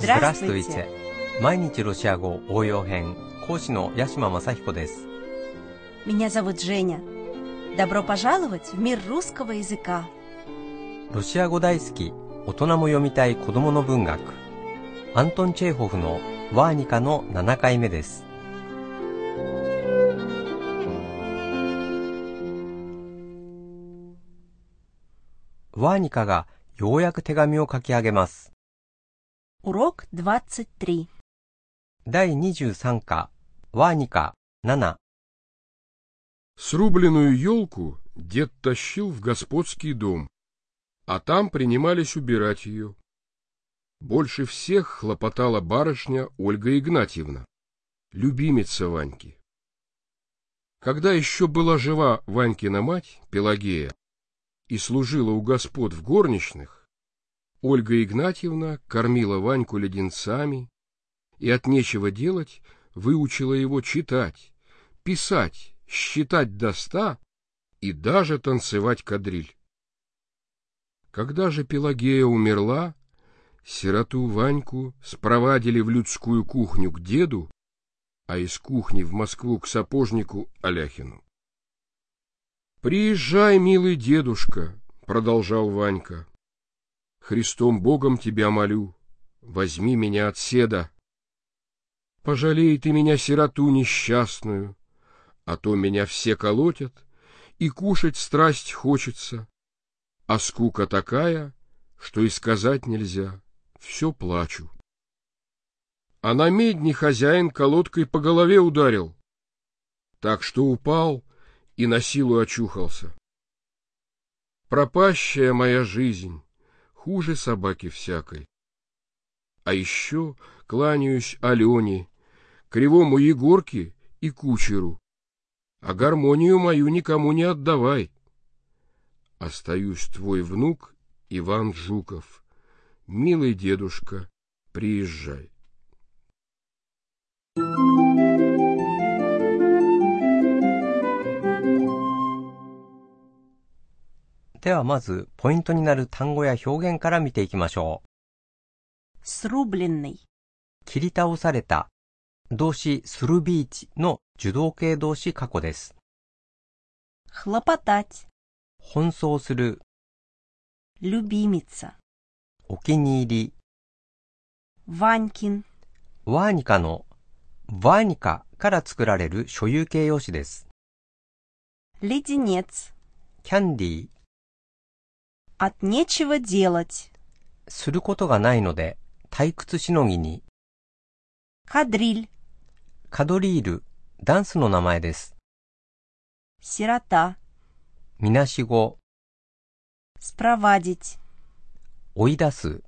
Здравствуйте. 毎日ロシア語応用編講師の八島正彦です。 Меня зовут Женя. Добро пожаловать в мир русского языка. ロシア語大好き、大人も読みたい子供の文学。アントン・チェーホフのワーニカの7回目です。ワーニカがようやく手紙を書き上げます。 Урок 23. 第23課、ワーニカ7。 Срубленную елку дед тащил в господский дом, а там принимались убирать ее. Больше всех хлопотала барышня Ольга Игнатьевна, любимица Ваньки. Когда еще была жива Ванькина мать, Пелагея, и служила у господ в горничных, Ольга Игнатьевна кормила Ваньку леденцами и от нечего делать выучила его читать, писать, считать до ста и даже танцевать кадриль. Когда же Пелагея умерла, сироту Ваньку спровадили в людскую кухню к деду, а из кухни в Москву к сапожнику Аляхину. «Приезжай, милый дедушка», — продолжал Ванька. «Христом Богом тебя молю, возьми меня от седа. Пожалей ты меня, сироту несчастную, а то меня все колотят, и кушать страсть хочется, а скука такая, что и сказать нельзя, все плачу. А на медне хозяин колодкой по голове ударил, так что упал и на силу очухался. Пропащая моя жизнь, хуже собаки всякой. А еще кланяюсь Алене, кривому Егорке и кучеру, а гармонию мою никому не отдавай. Остаюсь твой внук Иван Жуков. Милый дедушка, приезжай. ではまず、ポイントになる単語や表現から見ていきましょ Срубленный. う。切り倒された、動詞スルビーチの受動形動詞過去です。 Хлопотать. 奔走する、 Любимица. お気に入り、 Ванькин. ワーニカの、ワーニカから作られる所有形容詞です。 Леденец. キャンディー、 От нечего делать. することがないので、退屈しのぎに、 Кадриль. カドリール、ダンスの名前です。 Сирота. みなしご、 Спровадить. 追い出す、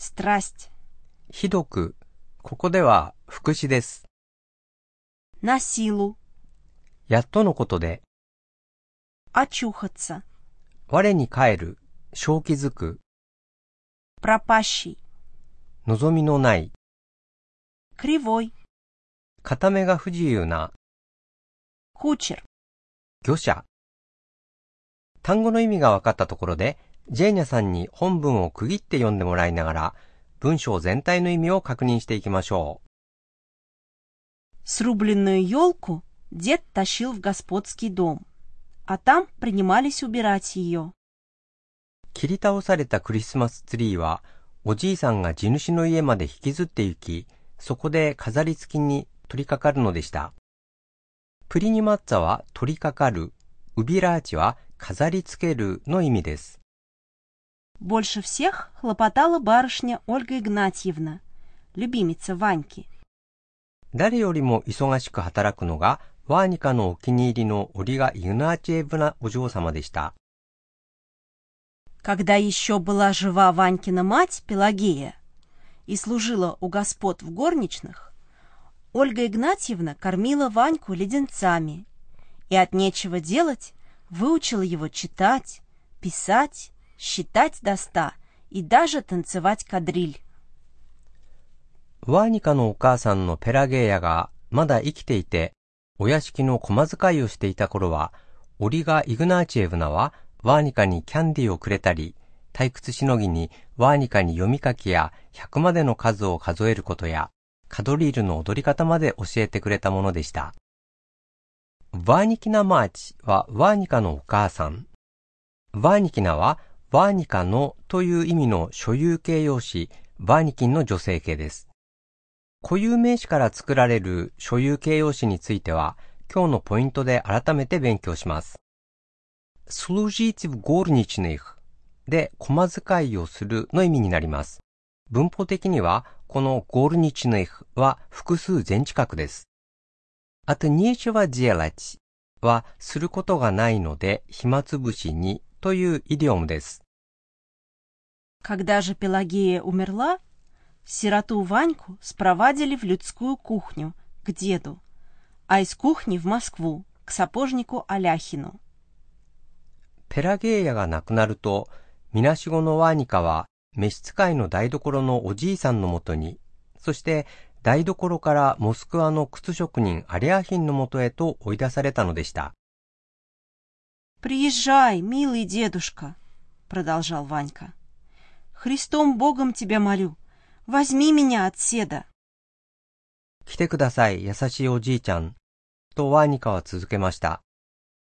Страсть. ひどく、ここでは副詞です。 На силу. やっとのことで、 Очухаться. 我に帰る、正気づく、 Пропащий. 望みのない、 Кривой. 片目が不自由な、 Кучер. 魚者。単語の意味が分かったところで、ジェーニャさんに本文を区切って読んでもらいながら、文章全体の意味を確認していきましょ Срубленную елку дед тащил в господский дом, а там принимались убирать ее. う。切り倒されたクリスマスツリーは、おじいさんが地主の家まで引きずって行き、そこで飾り付きに取り掛かるのでした。プリニマッツァは取り掛かる、ウビラーチは飾り付けるの意味です。 Больше всех хлопотала барышня Ольга Игнатьевна, любимица Ваньки. 誰よりも忙しく働くのが、 ワーニカのお気に入りのオリガ・イグナーチエブナお嬢様でした。 Когда еще была жива Ванькина мать Пелагея и служила у господ в горничных, Ольга Игнатьевна кормила Ваньку леденцами и от нечего делать выучила его читать, писать, считать до ста и даже танцевать кадриль. ワーニカのお母さんのペラゲーヤがまだ生きていて、 お屋敷の小遣いをしていた頃は、オリガ・イグナーチエブナはワーニカにキャンディーをくれたり、退屈しのぎにワーニカに読み書きや100までの数を数えることや、カドリールの踊り方まで教えてくれたものでした。ワーニキナマーチはワーニカのお母さん。ワーニキナはワーニカのという意味の所有形容詞、ワーニキンの女性形です。固有名詞から作られる所有形容詞については、今日のポイントで改めて勉強します。slужить в горничных で、駒遣いをするの意味になります。文法的には、このゴルニチネフは複数全近くです。あと、ニエチェワジエラチは、することがないので、暇つぶしにというイディオムです。Когда же Пелагея умерла, сироту Ваньку спровадили в людскую кухню, к деду, а из кухни в Москву, к сапожнику Аляхину. ペラゲーヤが亡くなると、みなしごのワーニカは召使いの台所のおじいさんのもとに、そして台所からモスクワの靴職人アリアヒンのもとへと追い出されたのでした。Приезжай, милый дедушка, продолжал Ванька. Христом Богом тебя молю, возьми меня от седа. 来てください、優しいおじいちゃん。とワーニカは続けました。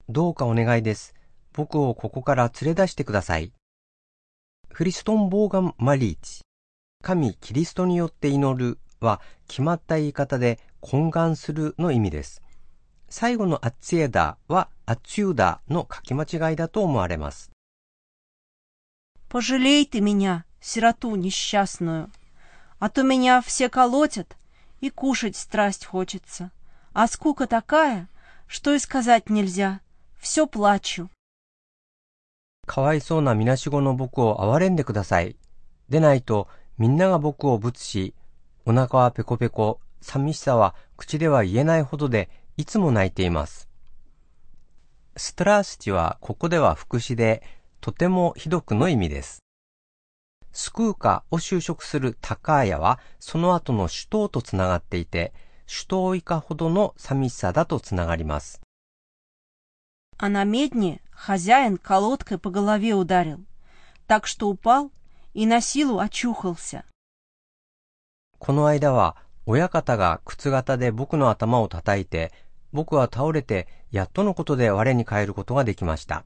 どうかお願いです。僕をここから連れ出してください。フリストン・ボーガン・マリーチ、神キリストによって祈るは決まった言い方で懇願するの意味です。最後のアッツエダはアッツユダの書き間違いだと思われます。Пожалей ты меня, сироту несчастную, а то меня все колотят, и кушать страсть хочется. А скука такая, что и сказать нельзя. Все плачу. かわいそうなみなしごの僕を憐れんでください。でないと、みんなが僕をぶつし、お腹はペコペコ、寂しさは口では言えないほどで、いつも泣いています。ストラースチはここでは副詞で、とてもひどくの意味です。 スクーカを就職するタカーヤは、その後の首都とつながっていて、首都以下ほどの寂しさだとつながります。あなめに Хозяин колодкой по голове ударил, так что упал и на силу очухался. この間は親方が靴型で僕の頭を叩いて、僕は倒れてやっとのことで我に返ることができました。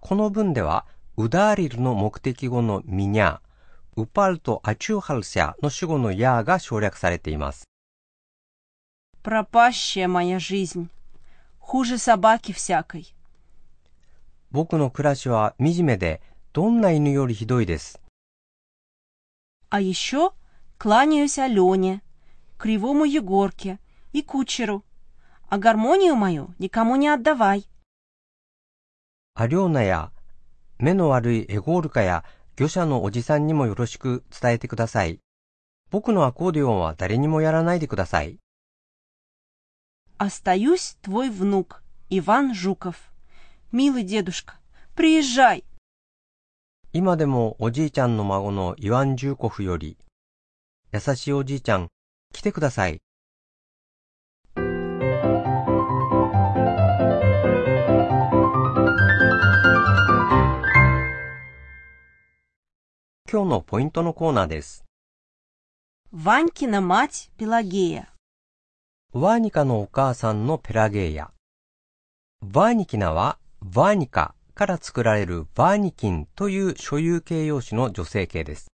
この文では、 ウダーリルの目的語のミニャー、ウパルとアチューハルシャの主語のヤーが省略されています。Пропащая моя жизнь. Хуже собаки всякой. 僕の暮らしは惨めで、どんな犬よりひどいです。А еще кланяюсь Алене, кривому Егорке и кучеру. А гармонию мою никому не отдавай. アリョーナや、 目の悪いエゴールカや、漁者のおじさんにもよろしく伝えてください。僕のアコーディオンは誰にもやらないでください。Остаюсь твой внук, Иван Жуков. Милый дедушка, приезжай! 今でもおじいちゃんの孫のイワン・ジューコフより、優しいおじいちゃん、来てください。 今日のポイントのコーナーです。ワンキナマチペラゲーヤ。ワーニカのお母さんのペラゲーヤ。ワーニキナはバーニカから作られるバーニキンという所有形容詞の女性形です。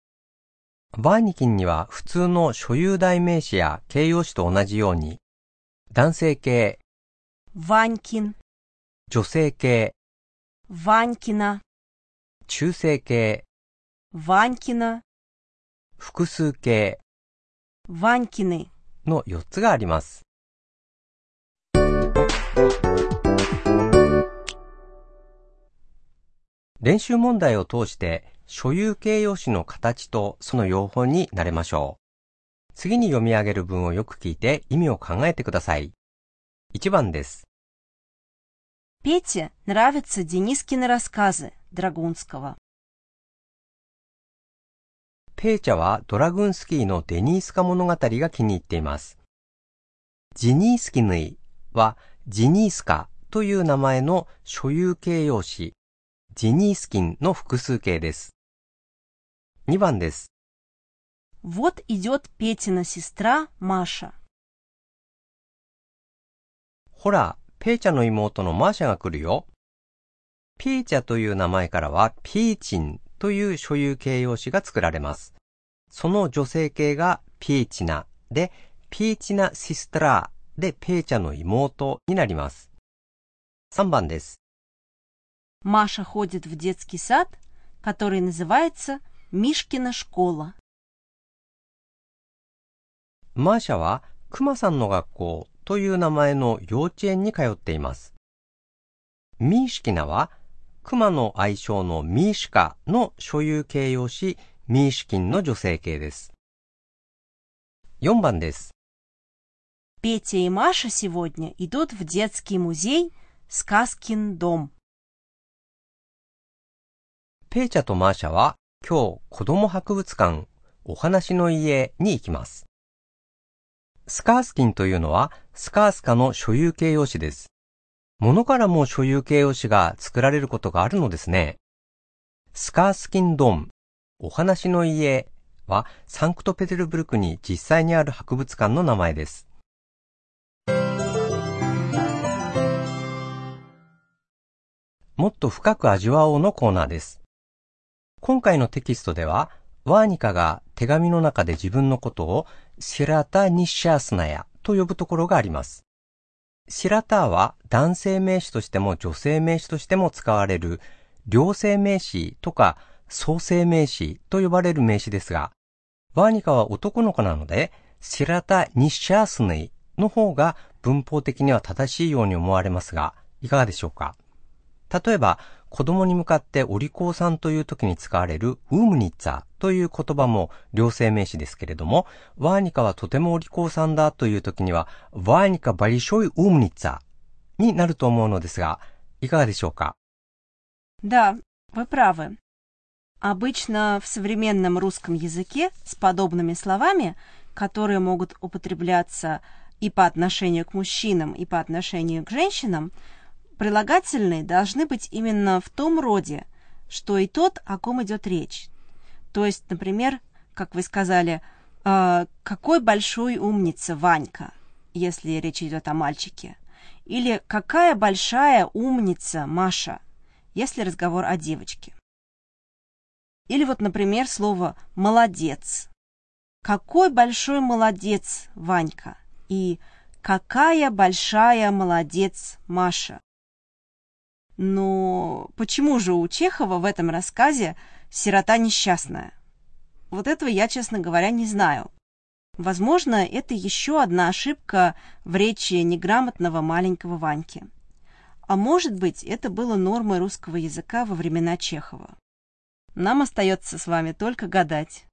バーニキンには普通の所有代名詞や形容詞と同じように、男性形、ワンキン、女性形、ワンキナ、中性形、ワンキナ、複数形、ワンキネの4つがあります。練習問題を通して所有形容詞の形とその用法になれましょう。次に読み上げる文をよく聞いて意味を考えてください。1番です。Пете нравятся Денискины рассказы Драгунского. ペーチャはドラグンスキーのデニースカ物語が気に入っています。ジニースキヌイはジニースカという名前の所有形容詞 ジニースキンの複数形です。2番です。 Вот идет Петина сестра Маша. ほら、ペーチャの妹のマーシャが来るよ。ピーチャという名前からは、ピーチン という所有形容詞が作られます。その女性形がピーチナで、ピーチナシストラーでペーチャの妹になります。3番です。 Маша ходит в детский сад, который называется Мишкина школа. マーシャは、クマさんの学校という名前の幼稚園に通っています。ミーシキナは、 クマの愛称のミーシカの所有形容詞、ミーシキンの女性形です。4番です。 Петя и Маша сегодня идут в детский музей «Сказкин дом». ペーチャとマーシャは今日子供博物館お話の家に行きます。スカースキンというのはスカースカの所有形容詞です。 物からも所有形容詞が作られることがあるのですね。スカースキンドン、お話の家はサンクトペテルブルクに実際にある博物館の名前です。もっと深く味わおうのコーナーです。今回のテキストでは、ワーニカが手紙の中で自分のことをシラタ・ニッシャースナヤと呼ぶところがあります。シラターは男性名詞としても女性名詞としても使われる両性名詞とか創性名詞と呼ばれる名詞ですが、ワーニカは男の子なので、シラタ・ニッシャースネイの方が文法的には正しいように思われますが、いかがでしょうか？例えば、子供に向かってお利口さんという時に使われるウームニッツァという言葉も両性名詞ですけれども、ワーニカはとてもお利口さんだという時には、ワーニカバリショイウムニツァになると思うのですが、いかがでしょうか Да, вы правы. Обычно в современном русском языке с подобными словами, которые могут употребляться и по отношению к мужчинам, и по отношению к женщинам, прилагательные должны быть именно в том роде, что и тот, о ком идет речь, то есть, например, как вы сказали, «А, «Какой большой умница Ванька», если речь идет о мальчике. Или «Какая большая умница Маша», если разговор о девочке. Или вот, например, слово «молодец». «Какой большой молодец Ванька» и «Какая большая молодец Маша». Но почему же у Чехова в этом рассказе сирота несчастная? Вот этого я, честно говоря, не знаю. Возможно, это еще одна ошибка в речи неграмотного маленького Ваньки. А может быть, это было нормой русского языка во времена Чехова. Нам остается с вами только гадать.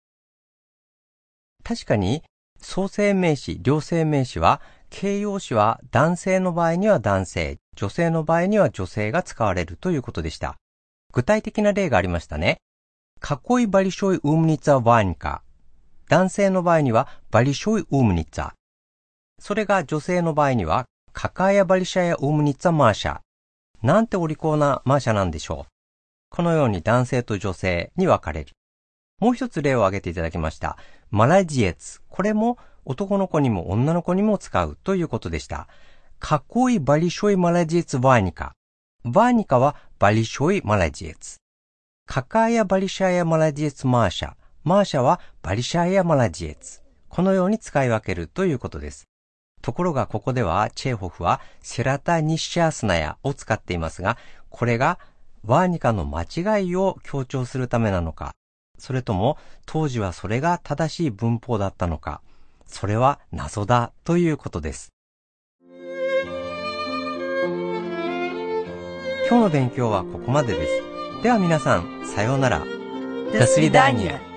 確かに、創性名詞、両性名詞は、形容詞は男性の場合には男性、女性の場合には女性が使われるということでした。具体的な例がありましたね。 かっこいいバリショイウームニッツァワーニカ。男性の場合にはバリショイウームニッツァ。それが女性の場合には、カカヤバリシャヤウームニッツァマーシャ。なんてお利口なマーシャなんでしょう。このように男性と女性に分かれる。もう一つ例を挙げていただきました。マラジエツ。これも男の子にも女の子にも使うということでした。Какой большой молодец Ванька。ワーニカは большой молодец。Какая большая молодец Маша。マーシャは большая молодец。このように使い分けるということです。ところがここではチェーホフはсирота несчастнаяを使っていますが、これがワーニカの間違いを強調するためなのか、それとも当時はそれが正しい文法だったのか、それは謎だということです。今日の勉強はここまでです。では皆さん、さようなら。ダスリダーニア。